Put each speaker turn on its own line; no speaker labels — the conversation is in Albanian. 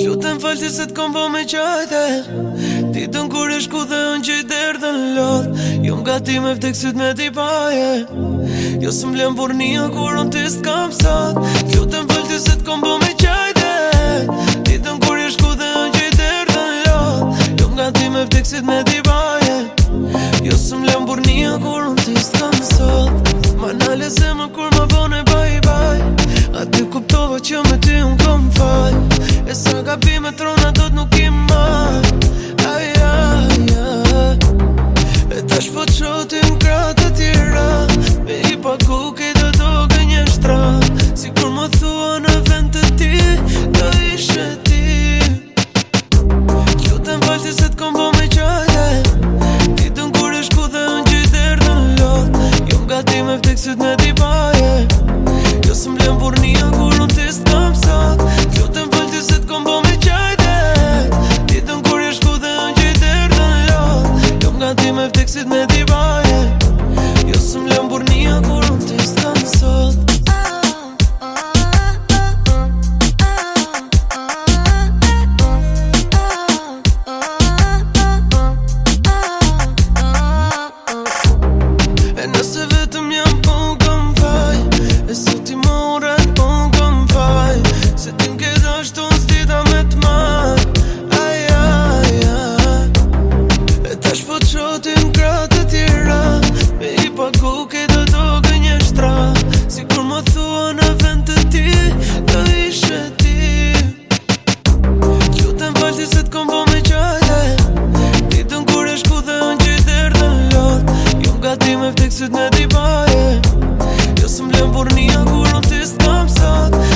Lutën falti se të kombo me qajte Ti të në kur e shku dhe në gjitë derë dhe në lodh Jo më gati me vdek sytë me ti paje Jo së më lem për një kur unë ti s'të sot Lutën falti se të kombo me qajte Ti të në kur e shku dhe në gjitë derë dhe në lodh Jo më gati me vdek sytë me ti paje Jo së më lem për një kur unë ti s'të kam sot sytë në di baje Kjo së mblem për një akur në jo të stë sot Kjo të më vëllë të sytë kom bom e qajte Ditën kur jë shku dhe në gjitër dhe në lot Kjo më gati me vtik sytë në di baje Në të dne di baje Jo së mbëlem por një gulën Të istë kam sotë